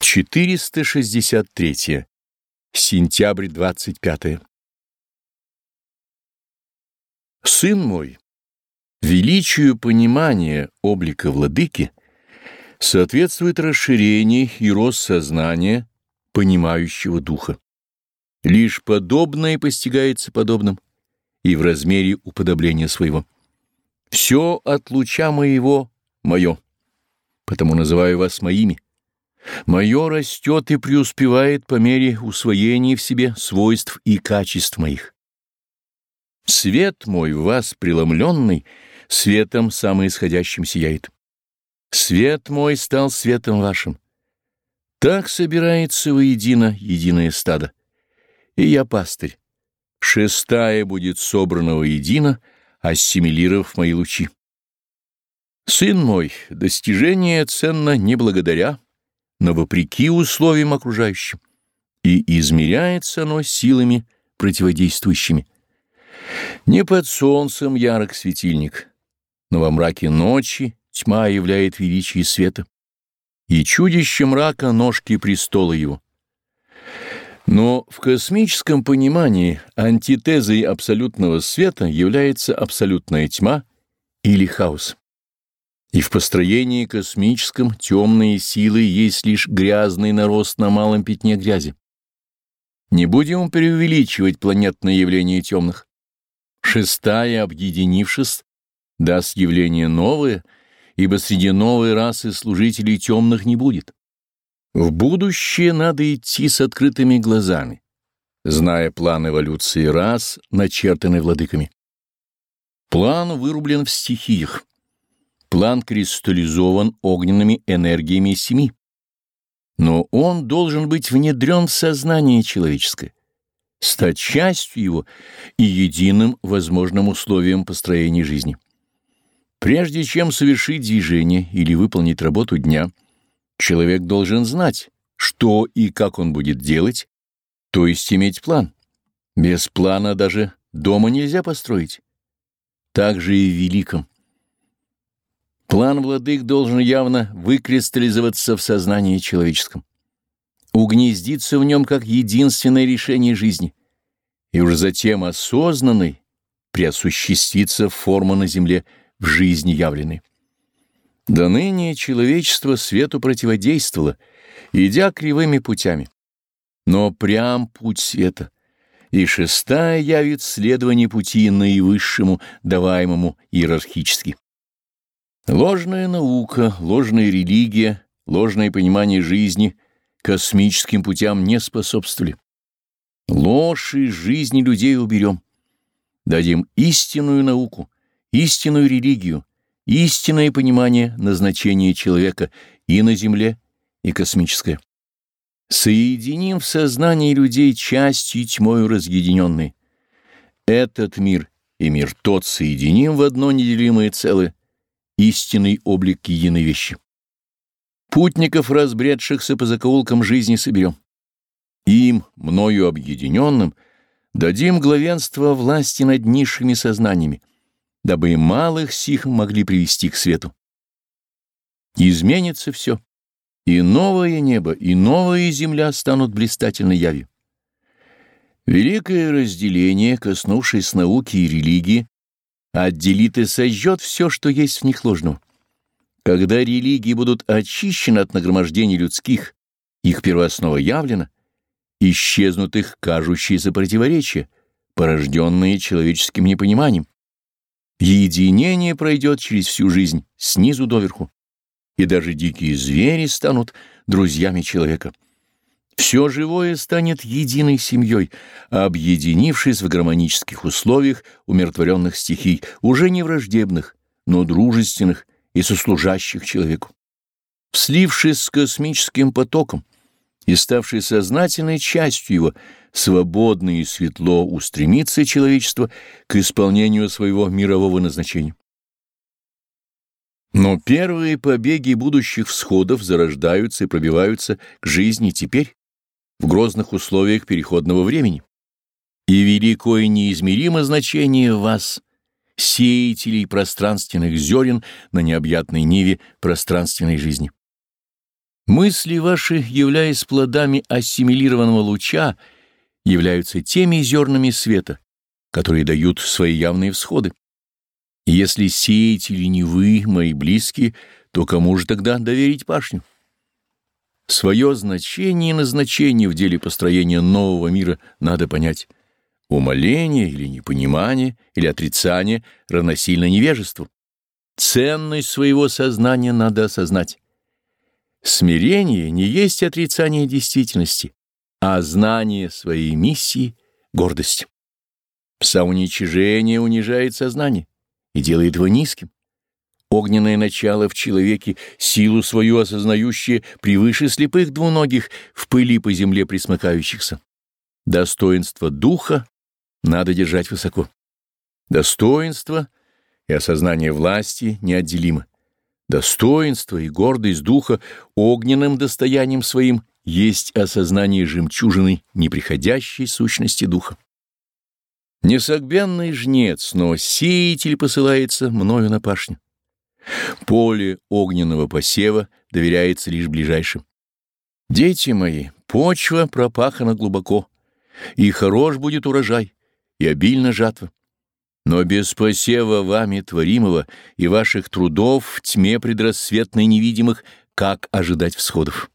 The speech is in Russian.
463. Сентябрь 25. Сын мой, величию понимания облика владыки соответствует расширение и рост сознания понимающего духа. Лишь подобное постигается подобным и в размере уподобления своего. Все от луча моего — мое, потому называю вас моими Мое растет и преуспевает по мере усвоения в себе свойств и качеств моих. Свет мой в вас преломленный, светом самоисходящим сияет. Свет мой стал светом вашим. Так собирается воедино единое стадо. И я пастырь. Шестая будет собрана воедино, ассимилировав мои лучи. Сын мой, достижение ценно не благодаря, но вопреки условиям окружающим, и измеряется оно силами противодействующими. Не под солнцем ярок светильник, но во мраке ночи тьма являет величие света, и чудище мрака ножки престола его. Но в космическом понимании антитезой абсолютного света является абсолютная тьма или хаос. И в построении космическом темные силы есть лишь грязный нарост на малом пятне грязи. Не будем преувеличивать планетное явление темных. Шестая, объединившись, даст явление новое, ибо среди новой расы служителей темных не будет. В будущее надо идти с открытыми глазами, зная план эволюции рас, начертанный владыками. План вырублен в стихиях. План кристаллизован огненными энергиями семи. Но он должен быть внедрен в сознание человеческое, стать частью его и единым возможным условием построения жизни. Прежде чем совершить движение или выполнить работу дня, человек должен знать, что и как он будет делать, то есть иметь план. Без плана даже дома нельзя построить. Так же и в великом. План владык должен явно выкристаллизоваться в сознании человеческом, угнездиться в нем как единственное решение жизни, и уже затем осознанный преосуществиться форма на земле в жизни явленной. До ныне человечество свету противодействовало, идя кривыми путями. Но прям путь света, и шестая явит следование пути наивысшему, даваемому иерархически. Ложная наука, ложная религия, ложное понимание жизни космическим путям не способствовали. Ложь из жизни людей уберем. Дадим истинную науку, истинную религию, истинное понимание назначения человека и на земле, и космическое. Соединим в сознании людей части тьмою разъединенные. Этот мир и мир тот соединим в одно неделимое целое, истинный облик единой вещи. Путников, разбредшихся по закоулкам жизни, соберем. Им, мною объединенным, дадим главенство власти над низшими сознаниями, дабы и малых сих могли привести к свету. Изменится все, и новое небо, и новая земля станут блистательной явью. Великое разделение, коснувшись науки и религии, отделит и сожжет все, что есть в них ложного. Когда религии будут очищены от нагромождений людских, их первооснова явлена, исчезнут их кажущиеся противоречия, порожденные человеческим непониманием. Единение пройдет через всю жизнь, снизу доверху, и даже дикие звери станут друзьями человека. Все живое станет единой семьей, объединившись в гармонических условиях умиротворенных стихий, уже не враждебных, но дружественных и сослужащих человеку. Слившись с космическим потоком и ставшей сознательной частью его, свободно и светло устремится человечество к исполнению своего мирового назначения. Но первые побеги будущих всходов зарождаются и пробиваются к жизни теперь в грозных условиях переходного времени. И великое неизмеримо значение вас, сеятелей пространственных зерен на необъятной ниве пространственной жизни. Мысли ваши, являясь плодами ассимилированного луча, являются теми зернами света, которые дают свои явные всходы. Если сеятели не вы, мои близкие, то кому же тогда доверить пашню? Свое значение и назначение в деле построения нового мира надо понять. Умоление или непонимание или отрицание равносильно невежеству. Ценность своего сознания надо осознать. Смирение не есть отрицание действительности, а знание своей миссии — гордость. Самоуничижение унижает сознание и делает его низким. Огненное начало в человеке, силу свою осознающее превыше слепых двуногих, в пыли по земле присмыкающихся. Достоинство духа надо держать высоко. Достоинство и осознание власти неотделимы. Достоинство и гордость духа огненным достоянием своим есть осознание жемчужины неприходящей сущности духа. Несогбенный жнец, но сеятель посылается мною на пашню. Поле огненного посева доверяется лишь ближайшим. Дети мои, почва пропахана глубоко, и хорош будет урожай, и обильна жатва. Но без посева вами творимого и ваших трудов в тьме предрассветной невидимых, как ожидать всходов?